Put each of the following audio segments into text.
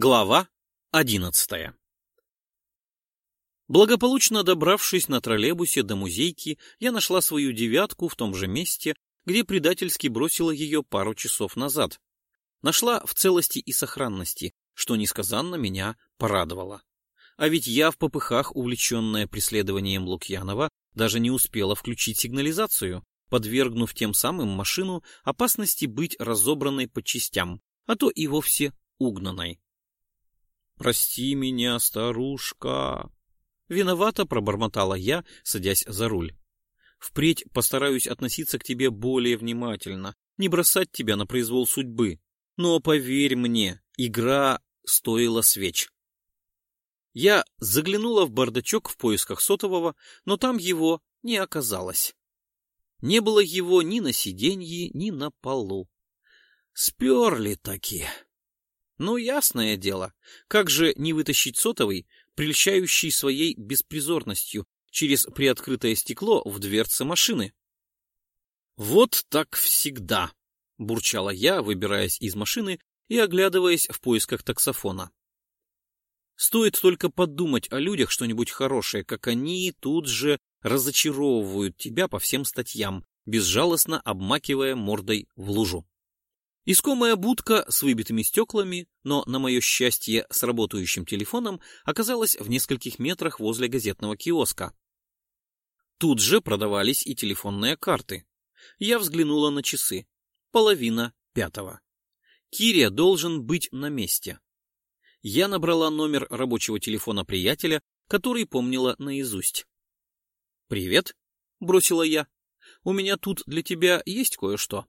Глава одиннадцатая Благополучно добравшись на троллейбусе до музейки, я нашла свою девятку в том же месте, где предательски бросила ее пару часов назад. Нашла в целости и сохранности, что несказанно меня порадовало. А ведь я в попыхах, увлеченная преследованием Лукьянова, даже не успела включить сигнализацию, подвергнув тем самым машину опасности быть разобранной по частям, а то и вовсе угнанной. «Прости меня, старушка!» Виновато пробормотала я, садясь за руль. «Впредь постараюсь относиться к тебе более внимательно, не бросать тебя на произвол судьбы. Но поверь мне, игра стоила свеч». Я заглянула в бардачок в поисках сотового, но там его не оказалось. Не было его ни на сиденье, ни на полу. Сперли такие. Ну, ясное дело, как же не вытащить сотовый, прельщающий своей беспризорностью через приоткрытое стекло в дверце машины? Вот так всегда, бурчала я, выбираясь из машины и оглядываясь в поисках таксофона. Стоит только подумать о людях что-нибудь хорошее, как они тут же разочаровывают тебя по всем статьям, безжалостно обмакивая мордой в лужу. Искомая будка с выбитыми стеклами, но, на мое счастье, с работающим телефоном, оказалась в нескольких метрах возле газетного киоска. Тут же продавались и телефонные карты. Я взглянула на часы. Половина пятого. Кирия должен быть на месте. Я набрала номер рабочего телефона приятеля, который помнила наизусть. «Привет», — бросила я. «У меня тут для тебя есть кое-что».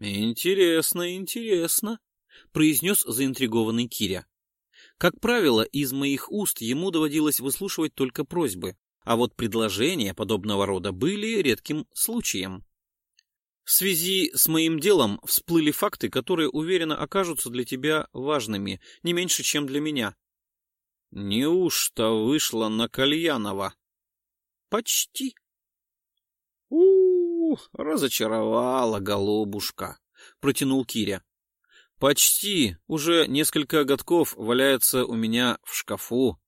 «Интересно, интересно», — произнес заинтригованный Киря. Как правило, из моих уст ему доводилось выслушивать только просьбы, а вот предложения подобного рода были редким случаем. В связи с моим делом всплыли факты, которые, уверенно, окажутся для тебя важными, не меньше, чем для меня. Неужто вышла на Кальянова? Почти. Разочаровала, голубушка, протянул Киря. Почти, уже несколько годков валяется у меня в шкафу.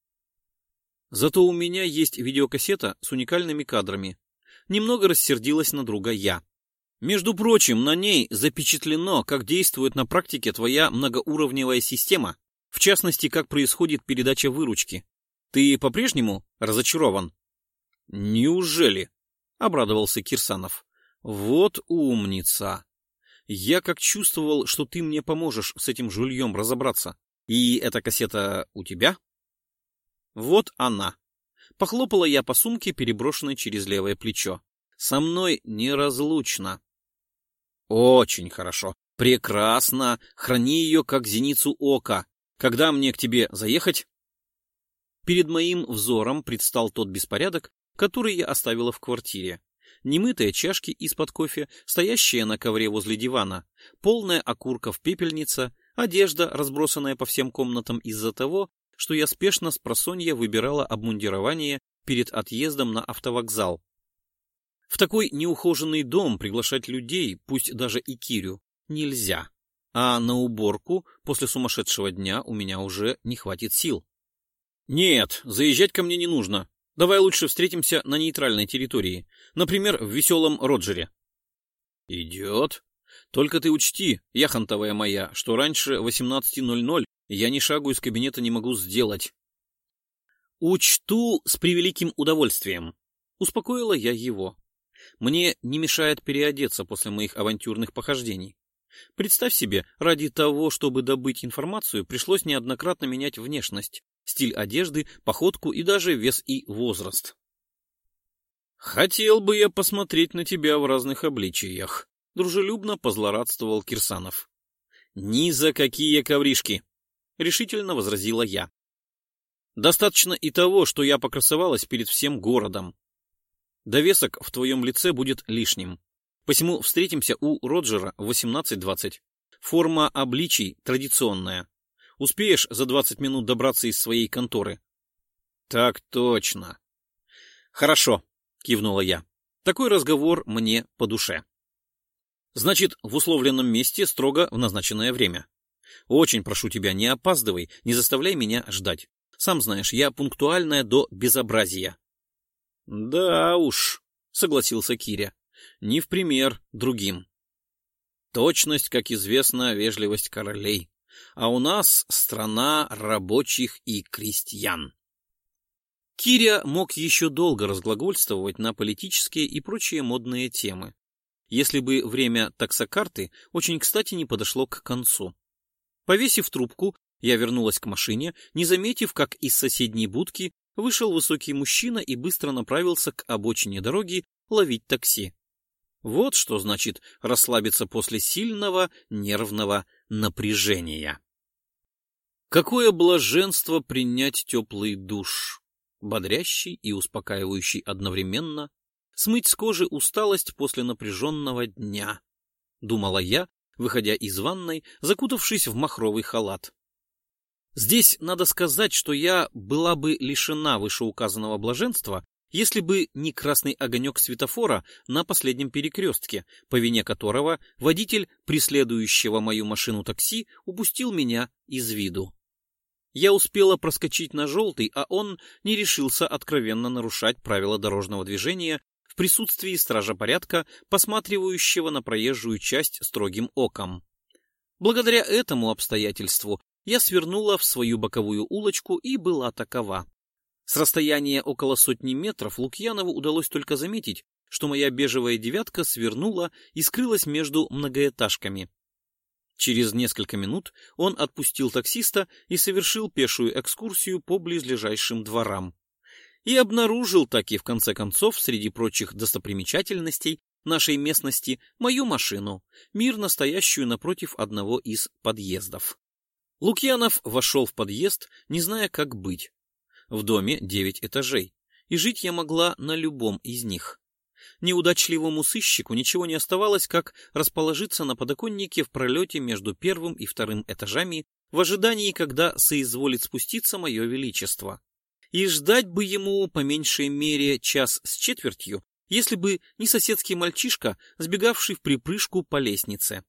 Зато у меня есть видеокассета с уникальными кадрами. Немного рассердилась на друга я. Между прочим, на ней запечатлено, как действует на практике твоя многоуровневая система, в частности, как происходит передача выручки. Ты по-прежнему разочарован? Неужели? Обрадовался Кирсанов. Вот умница. Я как чувствовал, что ты мне поможешь с этим жульем разобраться. И эта кассета у тебя? Вот она. Похлопала я по сумке, переброшенной через левое плечо. Со мной неразлучно. Очень хорошо. Прекрасно. Храни ее как зеницу ока. Когда мне к тебе заехать? Перед моим взором предстал тот беспорядок, который я оставила в квартире немытые чашки из-под кофе, стоящие на ковре возле дивана, полная окурков пепельница, одежда, разбросанная по всем комнатам из-за того, что я спешно с просонья выбирала обмундирование перед отъездом на автовокзал. В такой неухоженный дом приглашать людей, пусть даже и Кирю, нельзя. А на уборку после сумасшедшего дня у меня уже не хватит сил. Нет, заезжать ко мне не нужно. Давай лучше встретимся на нейтральной территории, например, в веселом Роджере. Идет. Только ты учти, яхонтовая моя, что раньше 18.00 я ни шагу из кабинета не могу сделать. Учту с превеликим удовольствием. Успокоила я его. Мне не мешает переодеться после моих авантюрных похождений. Представь себе, ради того, чтобы добыть информацию, пришлось неоднократно менять внешность, стиль одежды, походку и даже вес и возраст. «Хотел бы я посмотреть на тебя в разных обличиях», — дружелюбно позлорадствовал Кирсанов. «Ни за какие ковришки!» — решительно возразила я. «Достаточно и того, что я покрасовалась перед всем городом. Довесок в твоем лице будет лишним. Посему встретимся у Роджера в 18.20. Форма обличий традиционная. Успеешь за двадцать минут добраться из своей конторы? — Так точно. — Хорошо, — кивнула я. Такой разговор мне по душе. Значит, в условленном месте строго в назначенное время. Очень прошу тебя, не опаздывай, не заставляй меня ждать. Сам знаешь, я пунктуальная до безобразия. — Да уж, — согласился Киря, — не в пример другим. Точность, как известно, вежливость королей. А у нас страна рабочих и крестьян. Киря мог еще долго разглагольствовать на политические и прочие модные темы, если бы время таксокарты очень кстати не подошло к концу. Повесив трубку, я вернулась к машине, не заметив, как из соседней будки вышел высокий мужчина и быстро направился к обочине дороги ловить такси. Вот что значит расслабиться после сильного нервного напряжения. Какое блаженство принять теплый душ, бодрящий и успокаивающий одновременно, смыть с кожи усталость после напряженного дня, думала я, выходя из ванной, закутавшись в махровый халат. Здесь надо сказать, что я была бы лишена вышеуказанного блаженства, если бы не красный огонек светофора на последнем перекрестке, по вине которого водитель преследующего мою машину такси упустил меня из виду. Я успела проскочить на желтый, а он не решился откровенно нарушать правила дорожного движения в присутствии стража порядка, посматривающего на проезжую часть строгим оком. Благодаря этому обстоятельству я свернула в свою боковую улочку и была такова. С расстояния около сотни метров Лукьянову удалось только заметить, что моя бежевая девятка свернула и скрылась между многоэтажками. Через несколько минут он отпустил таксиста и совершил пешую экскурсию по близлежащим дворам. И обнаружил таки, в конце концов, среди прочих достопримечательностей нашей местности, мою машину, мирно стоящую напротив одного из подъездов. Лукьянов вошел в подъезд, не зная, как быть. В доме девять этажей, и жить я могла на любом из них. Неудачливому сыщику ничего не оставалось, как расположиться на подоконнике в пролете между первым и вторым этажами в ожидании, когда соизволит спуститься мое величество. И ждать бы ему по меньшей мере час с четвертью, если бы не соседский мальчишка, сбегавший в припрыжку по лестнице.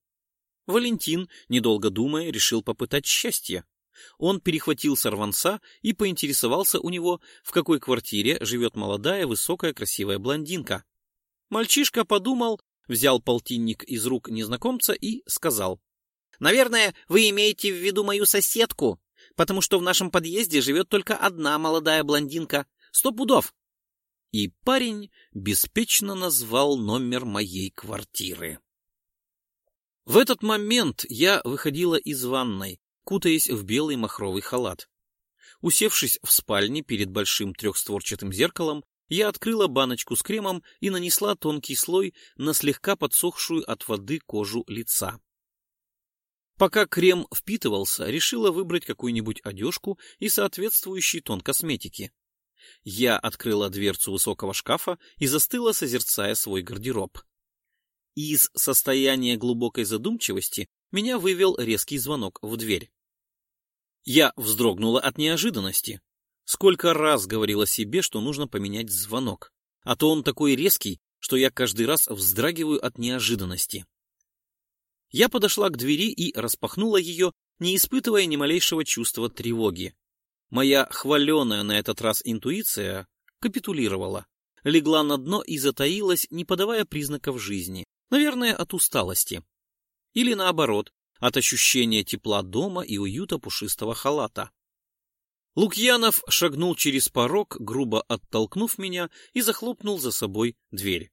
Валентин, недолго думая, решил попытать счастье. Он перехватил сорванца и поинтересовался у него, в какой квартире живет молодая, высокая, красивая блондинка. Мальчишка подумал, взял полтинник из рук незнакомца и сказал. «Наверное, вы имеете в виду мою соседку, потому что в нашем подъезде живет только одна молодая блондинка. Сто пудов!» И парень беспечно назвал номер моей квартиры. В этот момент я выходила из ванной, кутаясь в белый махровый халат. Усевшись в спальне перед большим трехстворчатым зеркалом, я открыла баночку с кремом и нанесла тонкий слой на слегка подсохшую от воды кожу лица. Пока крем впитывался, решила выбрать какую-нибудь одежку и соответствующий тон косметики. Я открыла дверцу высокого шкафа и застыла, созерцая свой гардероб. Из состояния глубокой задумчивости меня вывел резкий звонок в дверь. Я вздрогнула от неожиданности. Сколько раз говорила себе, что нужно поменять звонок, а то он такой резкий, что я каждый раз вздрагиваю от неожиданности. Я подошла к двери и распахнула ее, не испытывая ни малейшего чувства тревоги. Моя хваленая на этот раз интуиция капитулировала, легла на дно и затаилась, не подавая признаков жизни. Наверное, от усталости. Или наоборот, от ощущения тепла дома и уюта пушистого халата. Лукьянов шагнул через порог, грубо оттолкнув меня, и захлопнул за собой дверь.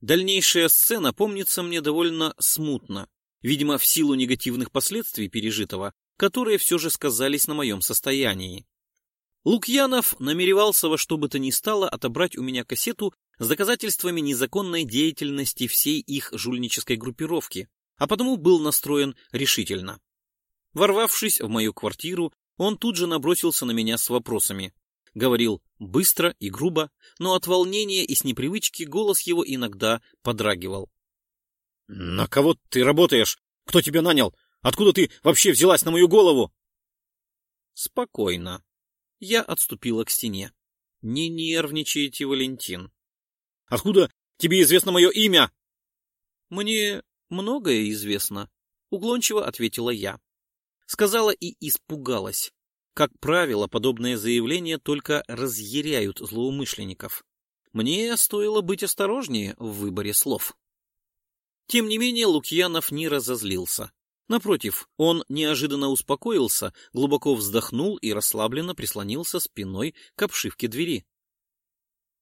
Дальнейшая сцена помнится мне довольно смутно, видимо, в силу негативных последствий пережитого, которые все же сказались на моем состоянии. Лукьянов намеревался во что бы то ни стало отобрать у меня кассету с доказательствами незаконной деятельности всей их жульнической группировки, а потому был настроен решительно. Ворвавшись в мою квартиру, он тут же набросился на меня с вопросами. Говорил быстро и грубо, но от волнения и с непривычки голос его иногда подрагивал. — На кого ты работаешь? Кто тебя нанял? Откуда ты вообще взялась на мою голову? — Спокойно. Я отступила к стене. — Не нервничайте, Валентин. Откуда тебе известно мое имя? — Мне многое известно, — уклончиво ответила я. Сказала и испугалась. Как правило, подобные заявления только разъяряют злоумышленников. Мне стоило быть осторожнее в выборе слов. Тем не менее, Лукьянов не разозлился. Напротив, он неожиданно успокоился, глубоко вздохнул и расслабленно прислонился спиной к обшивке двери.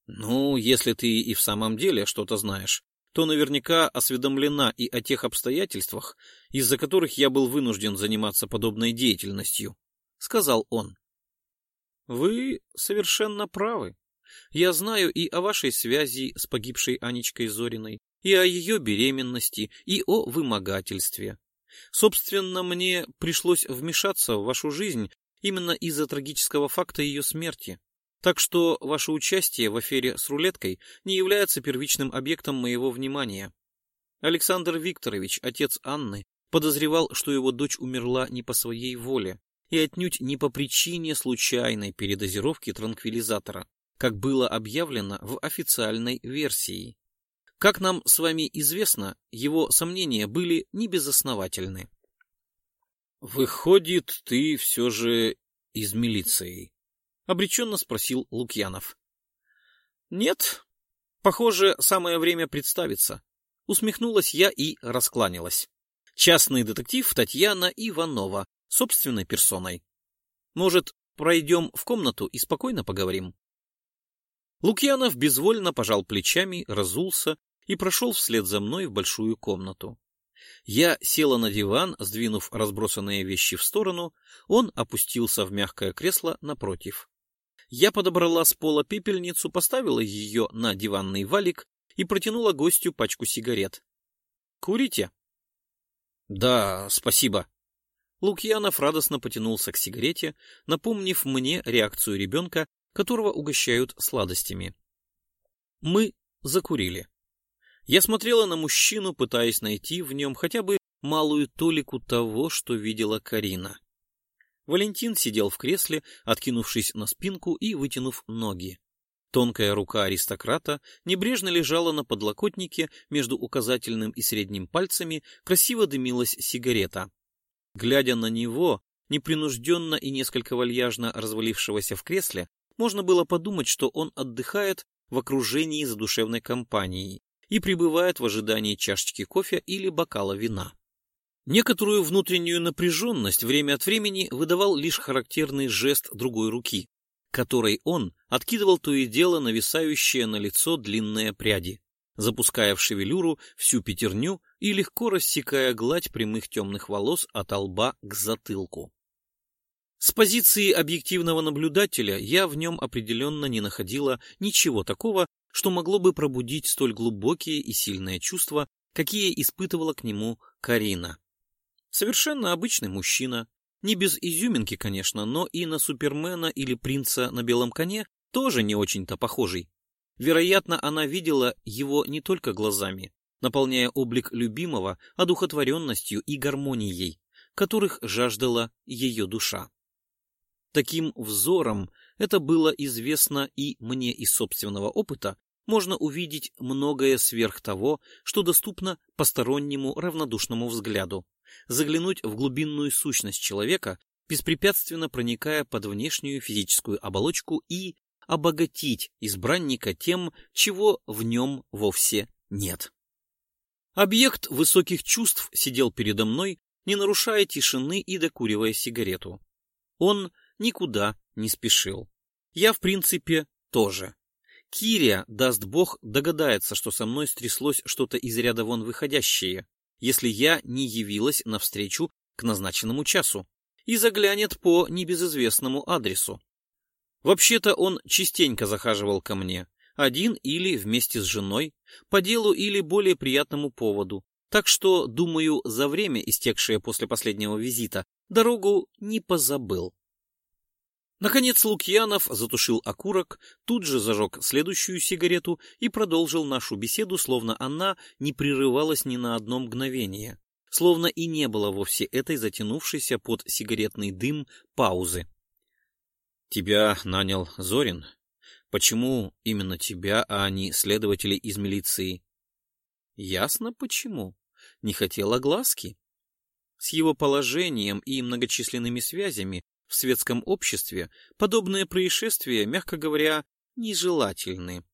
«Ну, если ты и в самом деле что-то знаешь, то наверняка осведомлена и о тех обстоятельствах, из-за которых я был вынужден заниматься подобной деятельностью», — сказал он. «Вы совершенно правы. Я знаю и о вашей связи с погибшей Анечкой Зориной, и о ее беременности, и о вымогательстве. Собственно, мне пришлось вмешаться в вашу жизнь именно из-за трагического факта ее смерти. Так что ваше участие в афере с рулеткой не является первичным объектом моего внимания. Александр Викторович, отец Анны, подозревал, что его дочь умерла не по своей воле и отнюдь не по причине случайной передозировки транквилизатора, как было объявлено в официальной версии. Как нам с вами известно, его сомнения были небезосновательны. «Выходит, ты все же из милиции?» — обреченно спросил Лукьянов. «Нет. Похоже, самое время представиться». Усмехнулась я и раскланялась. Частный детектив Татьяна Иванова, собственной персоной. Может, пройдем в комнату и спокойно поговорим? Лукьянов безвольно пожал плечами, разулся и прошел вслед за мной в большую комнату. Я села на диван, сдвинув разбросанные вещи в сторону, он опустился в мягкое кресло напротив. Я подобрала с пола пепельницу, поставила ее на диванный валик и протянула гостю пачку сигарет. «Курите?» «Да, спасибо». Лукьянов радостно потянулся к сигарете, напомнив мне реакцию ребенка, которого угощают сладостями. Мы закурили. Я смотрела на мужчину, пытаясь найти в нем хотя бы малую толику того, что видела Карина. Валентин сидел в кресле, откинувшись на спинку и вытянув ноги. Тонкая рука аристократа небрежно лежала на подлокотнике, между указательным и средним пальцами красиво дымилась сигарета. Глядя на него, непринужденно и несколько вальяжно развалившегося в кресле, можно было подумать, что он отдыхает в окружении задушевной компании, и пребывает в ожидании чашечки кофе или бокала вина. Некоторую внутреннюю напряженность время от времени выдавал лишь характерный жест другой руки, которой он откидывал то и дело нависающее на лицо длинные пряди, запуская в шевелюру всю пятерню и легко рассекая гладь прямых темных волос от лба к затылку. С позиции объективного наблюдателя я в нем определенно не находила ничего такого, что могло бы пробудить столь глубокие и сильные чувства, какие испытывала к нему Карина. Совершенно обычный мужчина, не без изюминки, конечно, но и на Супермена или принца на белом коне тоже не очень-то похожий. Вероятно, она видела его не только глазами, наполняя облик любимого одухотворенностью и гармонией, которых жаждала ее душа. Таким взором это было известно и мне из собственного опыта, можно увидеть многое сверх того, что доступно постороннему равнодушному взгляду, заглянуть в глубинную сущность человека, беспрепятственно проникая под внешнюю физическую оболочку и обогатить избранника тем, чего в нем вовсе нет. Объект высоких чувств сидел передо мной, не нарушая тишины и докуривая сигарету. Он никуда не спешил. Я, в принципе, тоже. Кирия, даст бог, догадается, что со мной стряслось что-то из ряда вон выходящее, если я не явилась навстречу к назначенному часу, и заглянет по небезызвестному адресу. Вообще-то он частенько захаживал ко мне, один или вместе с женой, по делу или более приятному поводу, так что, думаю, за время, истекшее после последнего визита, дорогу не позабыл. Наконец Лукьянов затушил окурок, тут же зажег следующую сигарету и продолжил нашу беседу, словно она не прерывалась ни на одно мгновение, словно и не было вовсе этой затянувшейся под сигаретный дым паузы. «Тебя нанял Зорин? Почему именно тебя, а не следователи из милиции?» «Ясно, почему. Не хотела глазки». С его положением и многочисленными связями в светском обществе подобные происшествия, мягко говоря, нежелательны.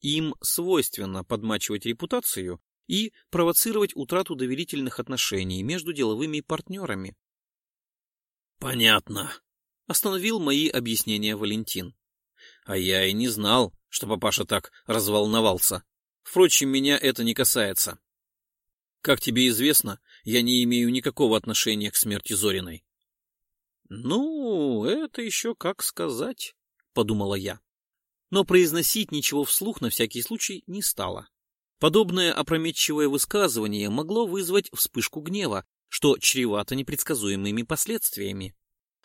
Им свойственно подмачивать репутацию и провоцировать утрату доверительных отношений между деловыми партнерами. «Понятно», — остановил мои объяснения Валентин. «А я и не знал, что папаша так разволновался. Впрочем, меня это не касается. Как тебе известно, я не имею никакого отношения к смерти Зориной. «Ну, это еще как сказать», — подумала я. Но произносить ничего вслух на всякий случай не стала. Подобное опрометчивое высказывание могло вызвать вспышку гнева, что чревато непредсказуемыми последствиями.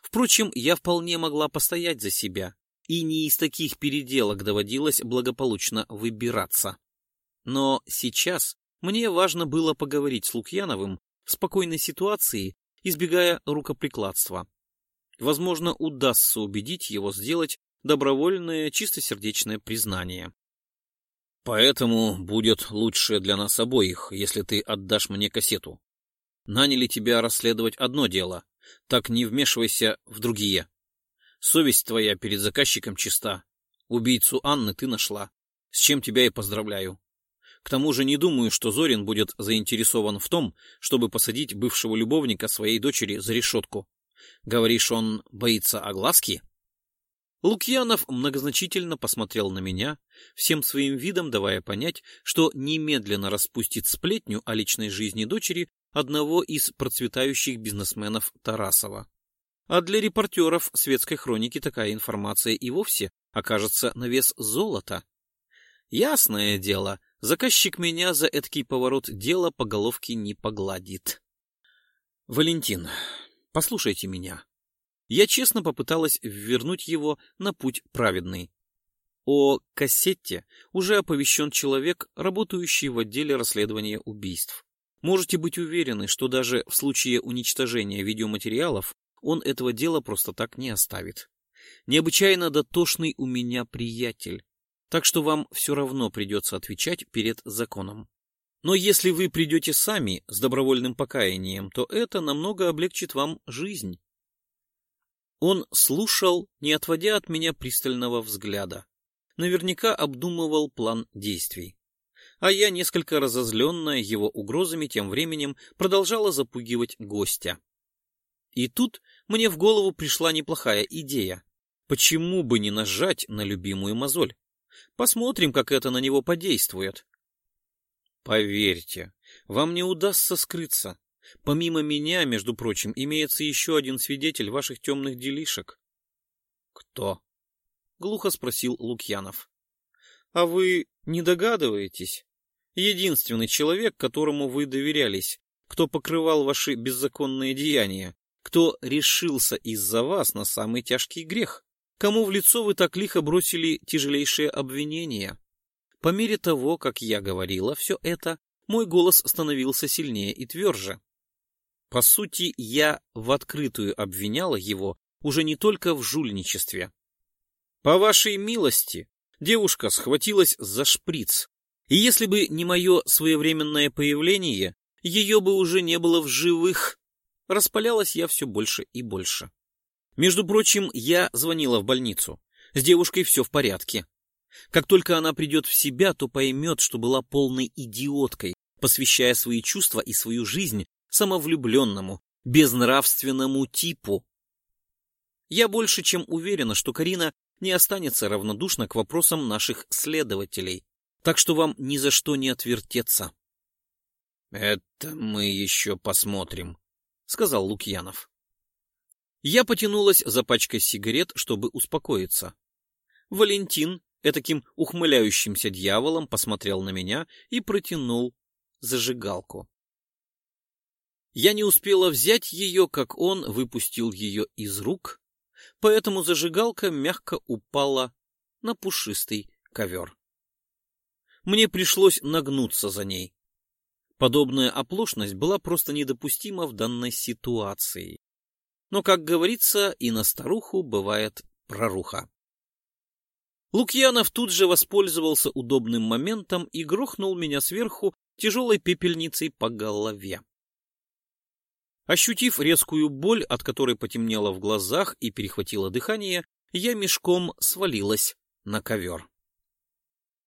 Впрочем, я вполне могла постоять за себя, и не из таких переделок доводилось благополучно выбираться. Но сейчас мне важно было поговорить с Лукьяновым в спокойной ситуации, избегая рукоприкладства. Возможно, удастся убедить его сделать добровольное чистосердечное признание. Поэтому будет лучше для нас обоих, если ты отдашь мне кассету. Наняли тебя расследовать одно дело, так не вмешивайся в другие. Совесть твоя перед заказчиком чиста. Убийцу Анны ты нашла, с чем тебя и поздравляю. К тому же не думаю, что Зорин будет заинтересован в том, чтобы посадить бывшего любовника своей дочери за решетку. Говоришь, он боится огласки? Лукьянов многозначительно посмотрел на меня, всем своим видом давая понять, что немедленно распустит сплетню о личной жизни дочери одного из процветающих бизнесменов Тарасова. А для репортеров светской хроники такая информация и вовсе окажется на вес золота. Ясное дело, заказчик меня за эдакий поворот дела по головке не погладит. Валентин, Послушайте меня. Я честно попыталась вернуть его на путь праведный. О кассете уже оповещен человек, работающий в отделе расследования убийств. Можете быть уверены, что даже в случае уничтожения видеоматериалов он этого дела просто так не оставит. Необычайно дотошный у меня приятель, так что вам все равно придется отвечать перед законом. Но если вы придете сами с добровольным покаянием, то это намного облегчит вам жизнь. Он слушал, не отводя от меня пристального взгляда. Наверняка обдумывал план действий. А я, несколько разозленная его угрозами, тем временем продолжала запугивать гостя. И тут мне в голову пришла неплохая идея. Почему бы не нажать на любимую мозоль? Посмотрим, как это на него подействует. Поверьте, вам не удастся скрыться. Помимо меня, между прочим, имеется еще один свидетель ваших темных делишек. Кто? Глухо спросил Лукьянов. А вы не догадываетесь? Единственный человек, которому вы доверялись, кто покрывал ваши беззаконные деяния, кто решился из-за вас на самый тяжкий грех, кому в лицо вы так лихо бросили тяжелейшие обвинения. По мере того, как я говорила все это, мой голос становился сильнее и тверже. По сути, я в открытую обвиняла его уже не только в жульничестве. По вашей милости, девушка схватилась за шприц, и если бы не мое своевременное появление, ее бы уже не было в живых. Распалялась я все больше и больше. Между прочим, я звонила в больницу. С девушкой все в порядке. Как только она придет в себя, то поймет, что была полной идиоткой, посвящая свои чувства и свою жизнь самовлюбленному, безнравственному типу. Я больше чем уверена, что Карина не останется равнодушна к вопросам наших следователей, так что вам ни за что не отвертеться. — Это мы еще посмотрим, — сказал Лукьянов. Я потянулась за пачкой сигарет, чтобы успокоиться. Валентин этаким ухмыляющимся дьяволом посмотрел на меня и протянул зажигалку. Я не успела взять ее, как он выпустил ее из рук, поэтому зажигалка мягко упала на пушистый ковер. Мне пришлось нагнуться за ней. Подобная оплошность была просто недопустима в данной ситуации. Но, как говорится, и на старуху бывает проруха. Лукьянов тут же воспользовался удобным моментом и грохнул меня сверху тяжелой пепельницей по голове. Ощутив резкую боль, от которой потемнело в глазах и перехватило дыхание, я мешком свалилась на ковер.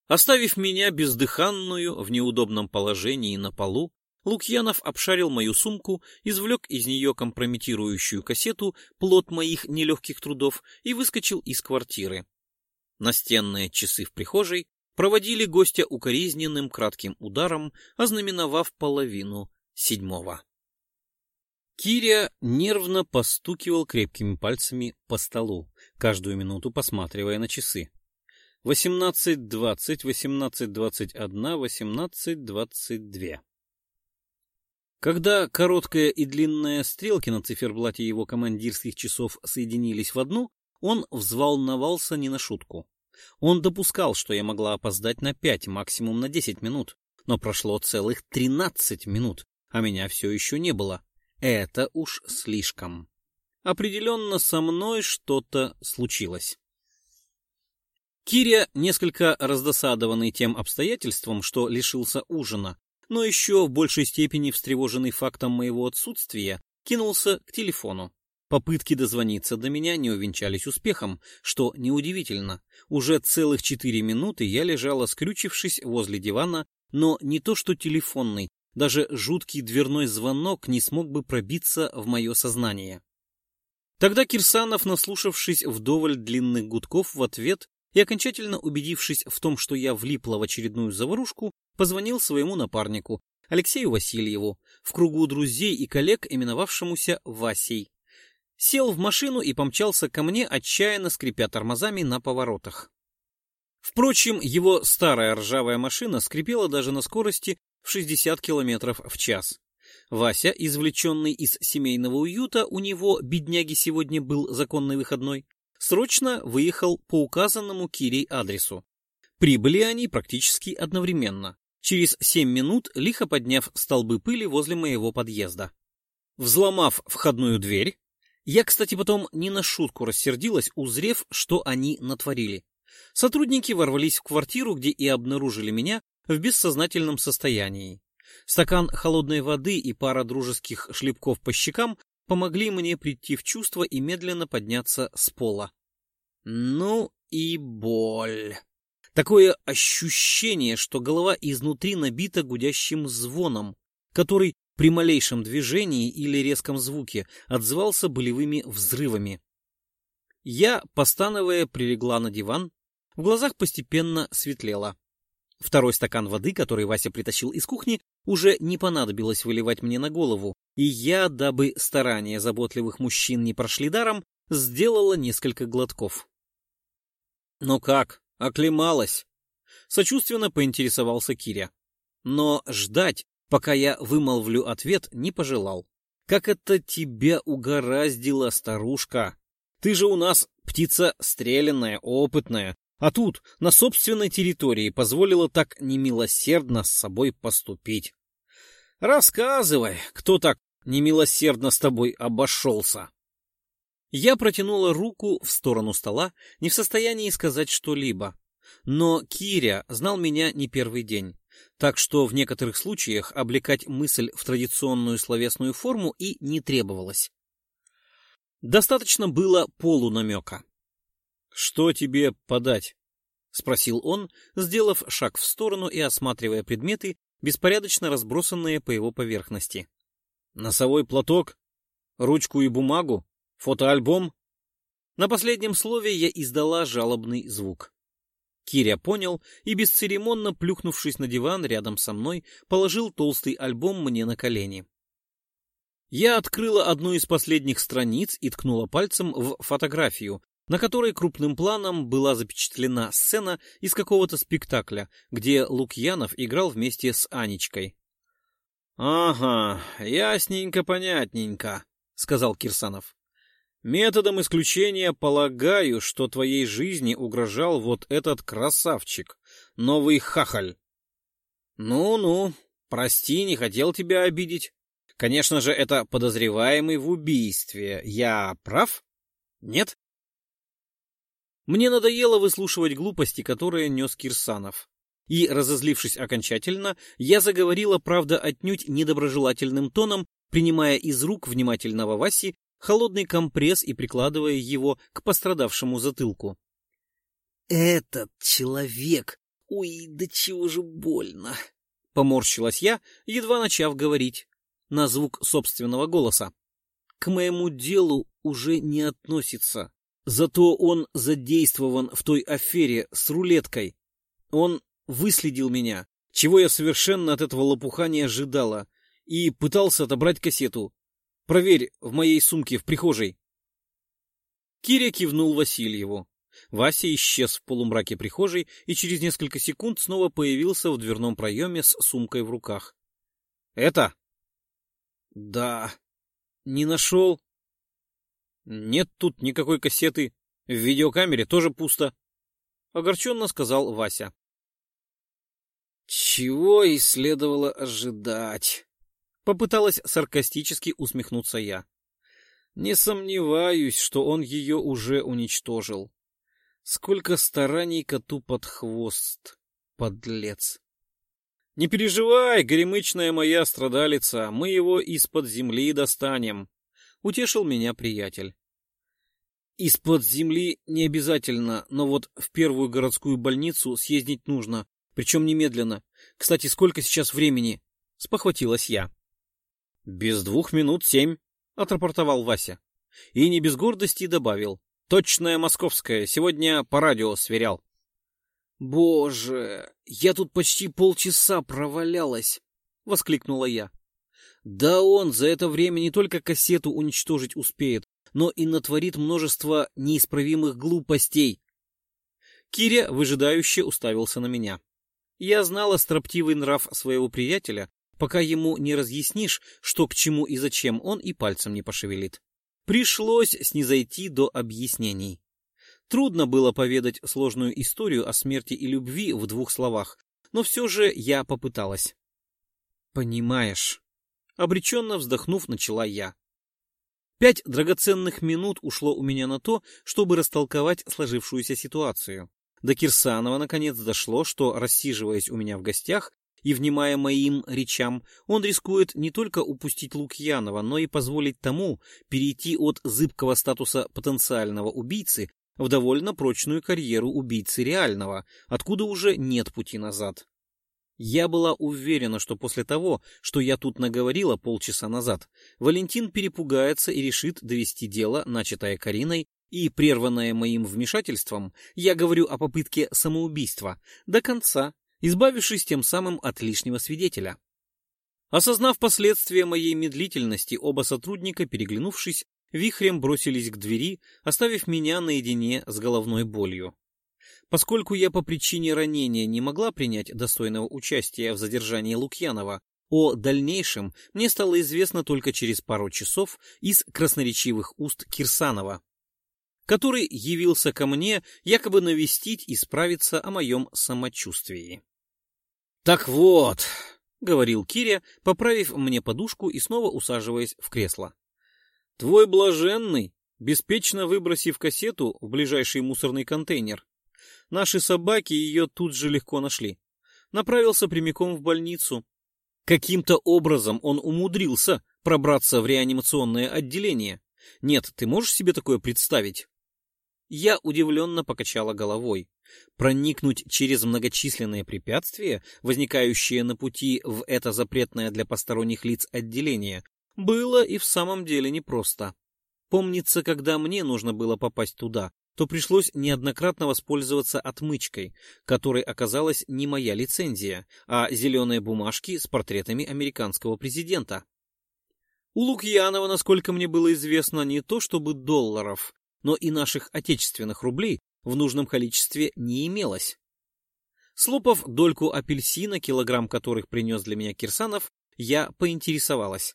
Оставив меня бездыханную в неудобном положении на полу, Лукьянов обшарил мою сумку, извлек из нее компрометирующую кассету «Плод моих нелегких трудов» и выскочил из квартиры. Настенные часы в прихожей проводили гостя укоризненным кратким ударом, ознаменовав половину седьмого. Киря нервно постукивал крепкими пальцами по столу, каждую минуту посматривая на часы. Восемнадцать двадцать, восемнадцать двадцать одна, восемнадцать двадцать две. Когда короткая и длинная стрелки на циферблате его командирских часов соединились в одну, он взволновался не на шутку. Он допускал, что я могла опоздать на пять, максимум на десять минут, но прошло целых тринадцать минут, а меня все еще не было. Это уж слишком. Определенно со мной что-то случилось. Киря, несколько раздосадованный тем обстоятельством, что лишился ужина, но еще в большей степени встревоженный фактом моего отсутствия, кинулся к телефону. Попытки дозвониться до меня не увенчались успехом, что неудивительно. Уже целых четыре минуты я лежала, скрючившись возле дивана, но не то что телефонный, даже жуткий дверной звонок не смог бы пробиться в мое сознание. Тогда Кирсанов, наслушавшись вдоволь длинных гудков в ответ и окончательно убедившись в том, что я влипла в очередную заварушку, позвонил своему напарнику, Алексею Васильеву, в кругу друзей и коллег, именовавшемуся Васей. Сел в машину и помчался ко мне, отчаянно скрипя тормозами на поворотах. Впрочем, его старая ржавая машина скрипела даже на скорости в 60 км в час. Вася, извлеченный из семейного уюта, у него, бедняги, сегодня был законный выходной, срочно выехал по указанному Кирей адресу. Прибыли они практически одновременно, через семь минут лихо подняв столбы пыли возле моего подъезда. Взломав входную дверь, я, кстати, потом не на шутку рассердилась, узрев, что они натворили. Сотрудники ворвались в квартиру, где и обнаружили меня в бессознательном состоянии. Стакан холодной воды и пара дружеских шлепков по щекам помогли мне прийти в чувство и медленно подняться с пола. Ну и боль. Такое ощущение, что голова изнутри набита гудящим звоном, который при малейшем движении или резком звуке отзывался болевыми взрывами. Я, постановая, прилегла на диван, в глазах постепенно светлело. Второй стакан воды, который Вася притащил из кухни, уже не понадобилось выливать мне на голову, и я, дабы старания заботливых мужчин не прошли даром, сделала несколько глотков. «Ну как, оклемалась?» — сочувственно поинтересовался Киря. Но ждать, пока я вымолвлю ответ, не пожелал. «Как это тебя угораздило, старушка! Ты же у нас птица стрелянная, опытная, а тут, на собственной территории, позволила так немилосердно с собой поступить. Рассказывай, кто так немилосердно с тобой обошелся. Я протянула руку в сторону стола, не в состоянии сказать что-либо. Но Киря знал меня не первый день, так что в некоторых случаях облекать мысль в традиционную словесную форму и не требовалось. Достаточно было полунамека. «Что тебе подать?» — спросил он, сделав шаг в сторону и осматривая предметы, беспорядочно разбросанные по его поверхности. «Носовой платок? Ручку и бумагу? Фотоальбом?» На последнем слове я издала жалобный звук. Киря понял и, бесцеремонно плюхнувшись на диван рядом со мной, положил толстый альбом мне на колени. Я открыла одну из последних страниц и ткнула пальцем в фотографию, на которой крупным планом была запечатлена сцена из какого-то спектакля, где Лукьянов играл вместе с Анечкой. — Ага, ясненько, понятненько, — сказал Кирсанов. — Методом исключения полагаю, что твоей жизни угрожал вот этот красавчик, новый хахаль. Ну — Ну-ну, прости, не хотел тебя обидеть. Конечно же, это подозреваемый в убийстве. Я прав? Нет? Мне надоело выслушивать глупости, которые нес Кирсанов. И, разозлившись окончательно, я заговорила, правда, отнюдь недоброжелательным тоном, принимая из рук внимательного Васи холодный компресс и прикладывая его к пострадавшему затылку. «Этот человек! Ой, да чего же больно!» Поморщилась я, едва начав говорить, на звук собственного голоса. «К моему делу уже не относится. Зато он задействован в той афере с рулеткой. Он выследил меня, чего я совершенно от этого лопуха не ожидала, и пытался отобрать кассету. Проверь в моей сумке в прихожей. Киря кивнул Васильеву. Вася исчез в полумраке прихожей и через несколько секунд снова появился в дверном проеме с сумкой в руках. «Это?» «Да». «Не нашел?» «Нет тут никакой кассеты. В видеокамере тоже пусто», — огорченно сказал Вася. «Чего и следовало ожидать?» Попыталась саркастически усмехнуться я. Не сомневаюсь, что он ее уже уничтожил. Сколько стараний коту под хвост, подлец. Не переживай, горемычная моя страдалица, мы его из-под земли достанем, — утешил меня приятель. Из-под земли не обязательно, но вот в первую городскую больницу съездить нужно, причем немедленно. Кстати, сколько сейчас времени? — спохватилась я. «Без двух минут семь», — отрапортовал Вася. И не без гордости добавил. «Точная московская, сегодня по радио сверял». «Боже, я тут почти полчаса провалялась!» — воскликнула я. «Да он за это время не только кассету уничтожить успеет, но и натворит множество неисправимых глупостей». Киря выжидающе уставился на меня. Я знала строптивый нрав своего приятеля пока ему не разъяснишь, что к чему и зачем, он и пальцем не пошевелит. Пришлось снизойти до объяснений. Трудно было поведать сложную историю о смерти и любви в двух словах, но все же я попыталась. «Понимаешь», — обреченно вздохнув, начала я. Пять драгоценных минут ушло у меня на то, чтобы растолковать сложившуюся ситуацию. До Кирсанова наконец дошло, что, рассиживаясь у меня в гостях, и, внимая моим речам, он рискует не только упустить Лукьянова, но и позволить тому перейти от зыбкого статуса потенциального убийцы в довольно прочную карьеру убийцы реального, откуда уже нет пути назад. Я была уверена, что после того, что я тут наговорила полчаса назад, Валентин перепугается и решит довести дело, начатое Кариной, и прерванное моим вмешательством, я говорю о попытке самоубийства, до конца избавившись тем самым от лишнего свидетеля. Осознав последствия моей медлительности, оба сотрудника, переглянувшись, вихрем бросились к двери, оставив меня наедине с головной болью. Поскольку я по причине ранения не могла принять достойного участия в задержании Лукьянова, о дальнейшем мне стало известно только через пару часов из красноречивых уст Кирсанова, который явился ко мне якобы навестить и справиться о моем самочувствии. «Так вот», — говорил Киря, поправив мне подушку и снова усаживаясь в кресло. «Твой блаженный, беспечно выбросив кассету в ближайший мусорный контейнер. Наши собаки ее тут же легко нашли. Направился прямиком в больницу. Каким-то образом он умудрился пробраться в реанимационное отделение. Нет, ты можешь себе такое представить?» Я удивленно покачала головой. Проникнуть через многочисленные препятствия, возникающие на пути в это запретное для посторонних лиц отделение, было и в самом деле непросто. Помнится, когда мне нужно было попасть туда, то пришлось неоднократно воспользоваться отмычкой, которой оказалась не моя лицензия, а зеленые бумажки с портретами американского президента. У Лукьянова, насколько мне было известно, не то чтобы долларов, но и наших отечественных рублей в нужном количестве не имелось. Слопав дольку апельсина, килограмм которых принес для меня Кирсанов, я поинтересовалась.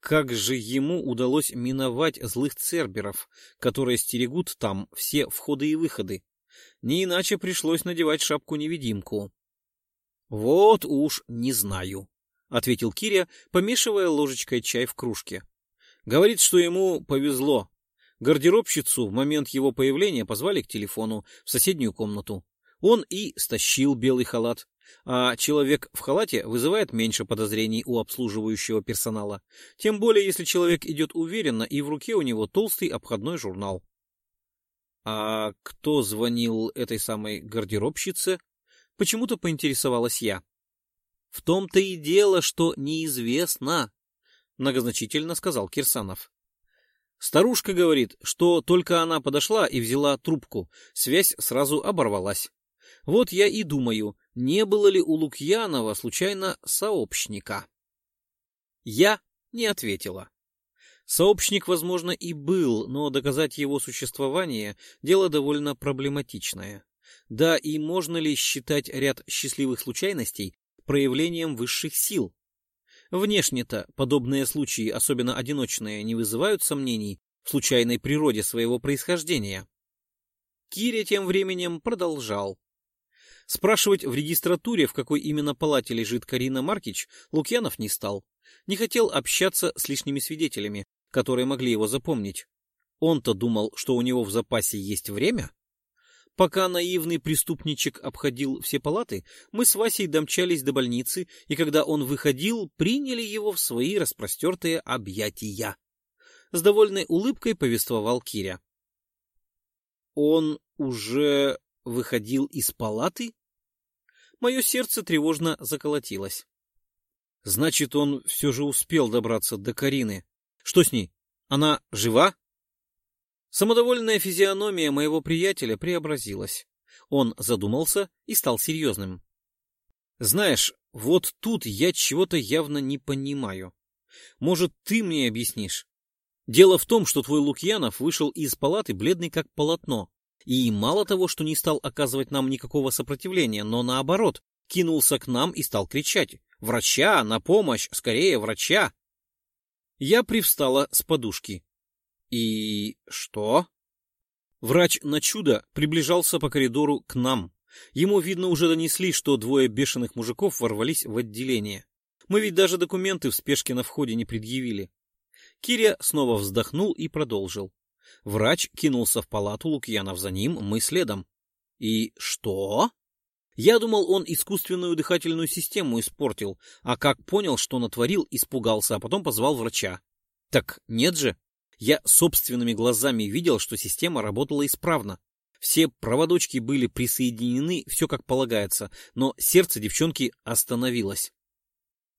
Как же ему удалось миновать злых церберов, которые стерегут там все входы и выходы? Не иначе пришлось надевать шапку-невидимку. — Вот уж не знаю, — ответил Киря, помешивая ложечкой чай в кружке. Говорит, что ему повезло, Гардеробщицу в момент его появления позвали к телефону в соседнюю комнату. Он и стащил белый халат, а человек в халате вызывает меньше подозрений у обслуживающего персонала, тем более если человек идет уверенно и в руке у него толстый обходной журнал. А кто звонил этой самой гардеробщице? Почему-то поинтересовалась я. В том-то и дело, что неизвестно, многозначительно сказал Кирсанов. Старушка говорит, что только она подошла и взяла трубку, связь сразу оборвалась. Вот я и думаю, не было ли у Лукьянова случайно сообщника. Я не ответила. Сообщник, возможно, и был, но доказать его существование – дело довольно проблематичное. Да и можно ли считать ряд счастливых случайностей проявлением высших сил? Внешне-то подобные случаи, особенно одиночные, не вызывают сомнений в случайной природе своего происхождения. Киря тем временем продолжал. Спрашивать в регистратуре, в какой именно палате лежит Карина Маркич, Лукьянов не стал. Не хотел общаться с лишними свидетелями, которые могли его запомнить. Он-то думал, что у него в запасе есть время. Пока наивный преступничек обходил все палаты, мы с Васей домчались до больницы, и когда он выходил, приняли его в свои распростертые объятия. С довольной улыбкой повествовал Киря. Он уже выходил из палаты? Мое сердце тревожно заколотилось. Значит, он все же успел добраться до Карины. Что с ней? Она жива? Самодовольная физиономия моего приятеля преобразилась. Он задумался и стал серьезным. Знаешь, вот тут я чего-то явно не понимаю. Может, ты мне объяснишь? Дело в том, что твой Лукьянов вышел из палаты бледный как полотно. И мало того, что не стал оказывать нам никакого сопротивления, но наоборот, кинулся к нам и стал кричать «Врача! На помощь! Скорее, врача!» Я привстала с подушки. «И что?» Врач на чудо приближался по коридору к нам. Ему, видно, уже донесли, что двое бешеных мужиков ворвались в отделение. Мы ведь даже документы в спешке на входе не предъявили. Киря снова вздохнул и продолжил. Врач кинулся в палату, Лукьянов за ним, мы следом. И что? Я думал, он искусственную дыхательную систему испортил, а как понял, что натворил, испугался, а потом позвал врача. Так нет же. Я собственными глазами видел, что система работала исправно. Все проводочки были присоединены, все как полагается, но сердце девчонки остановилось.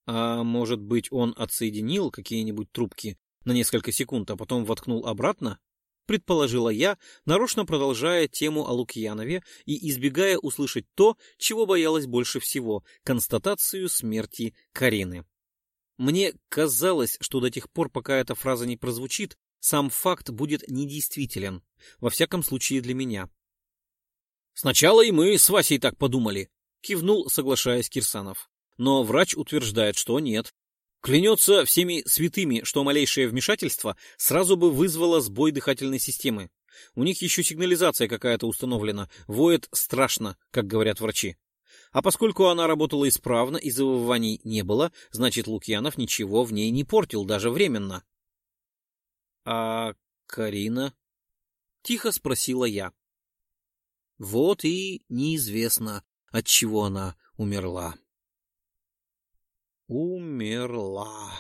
А может быть, он отсоединил какие-нибудь трубки на несколько секунд, а потом воткнул обратно? предположила я, нарочно продолжая тему о Лукьянове и избегая услышать то, чего боялась больше всего — констатацию смерти Карины. Мне казалось, что до тех пор, пока эта фраза не прозвучит, сам факт будет недействителен, во всяком случае для меня. «Сначала и мы с Васей так подумали», — кивнул, соглашаясь Кирсанов. Но врач утверждает, что нет, Клянется всеми святыми, что малейшее вмешательство сразу бы вызвало сбой дыхательной системы. У них еще сигнализация какая-то установлена, воет страшно, как говорят врачи. А поскольку она работала исправно и завываний не было, значит, Лукьянов ничего в ней не портил, даже временно. — А Карина? — тихо спросила я. — Вот и неизвестно, от чего она умерла. Умерла.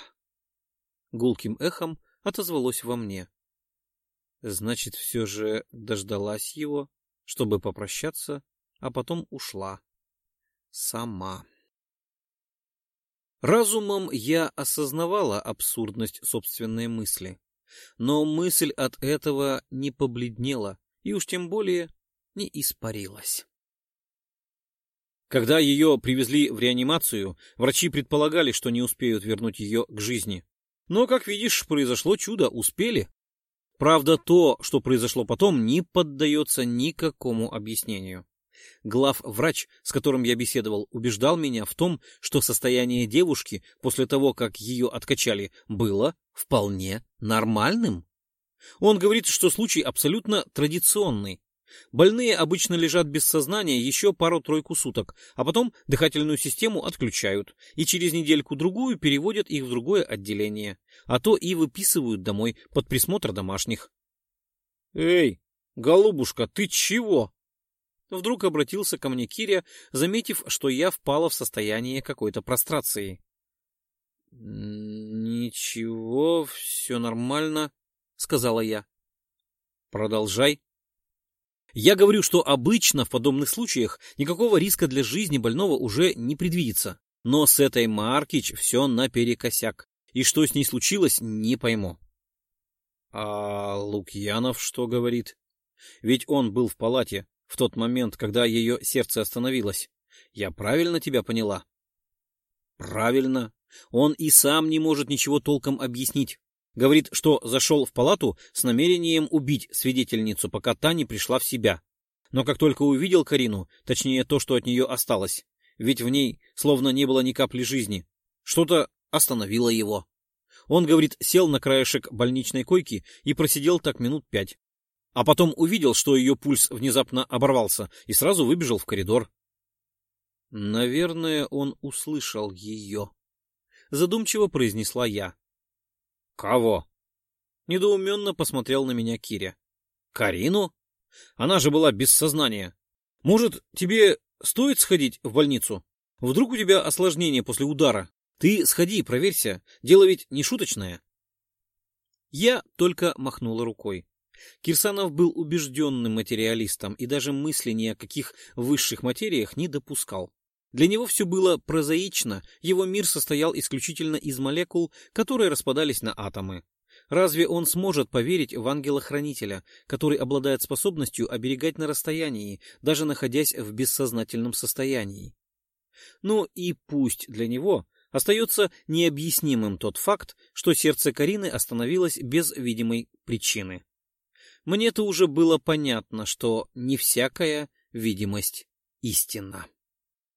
Гулким эхом отозвалось во мне. Значит, все же дождалась его, чтобы попрощаться, а потом ушла. Сама. Разумом я осознавала абсурдность собственной мысли, но мысль от этого не побледнела и уж тем более не испарилась. Когда ее привезли в реанимацию, врачи предполагали, что не успеют вернуть ее к жизни. Но, как видишь, произошло чудо, успели. Правда, то, что произошло потом, не поддается никакому объяснению. Глав-врач, с которым я беседовал, убеждал меня в том, что состояние девушки после того, как ее откачали, было вполне нормальным. Он говорит, что случай абсолютно традиционный, Больные обычно лежат без сознания еще пару-тройку суток, а потом дыхательную систему отключают и через недельку-другую переводят их в другое отделение, а то и выписывают домой под присмотр домашних. «Эй, голубушка, ты чего?» Вдруг обратился ко мне Киря, заметив, что я впала в состояние какой-то прострации. «Ничего, все нормально», — сказала я. «Продолжай». Я говорю, что обычно в подобных случаях никакого риска для жизни больного уже не предвидится. Но с этой Маркич все наперекосяк. И что с ней случилось, не пойму. А Лукьянов что говорит? Ведь он был в палате в тот момент, когда ее сердце остановилось. Я правильно тебя поняла? Правильно. Он и сам не может ничего толком объяснить. Говорит, что зашел в палату с намерением убить свидетельницу, пока та не пришла в себя. Но как только увидел Карину, точнее то, что от нее осталось, ведь в ней словно не было ни капли жизни, что-то остановило его. Он, говорит, сел на краешек больничной койки и просидел так минут пять. А потом увидел, что ее пульс внезапно оборвался, и сразу выбежал в коридор. Наверное, он услышал ее. Задумчиво произнесла я. «Кого?» Недоуменно посмотрел на меня Киря. «Карину? Она же была без сознания. Может, тебе стоит сходить в больницу? Вдруг у тебя осложнение после удара? Ты сходи, проверься. Дело ведь не шуточное». Я только махнула рукой. Кирсанов был убежденным материалистом и даже мысли ни о каких высших материях не допускал. Для него все было прозаично, его мир состоял исключительно из молекул, которые распадались на атомы. Разве он сможет поверить в ангела-хранителя, который обладает способностью оберегать на расстоянии, даже находясь в бессознательном состоянии? Ну и пусть для него остается необъяснимым тот факт, что сердце Карины остановилось без видимой причины. Мне-то уже было понятно, что не всякая видимость истинна.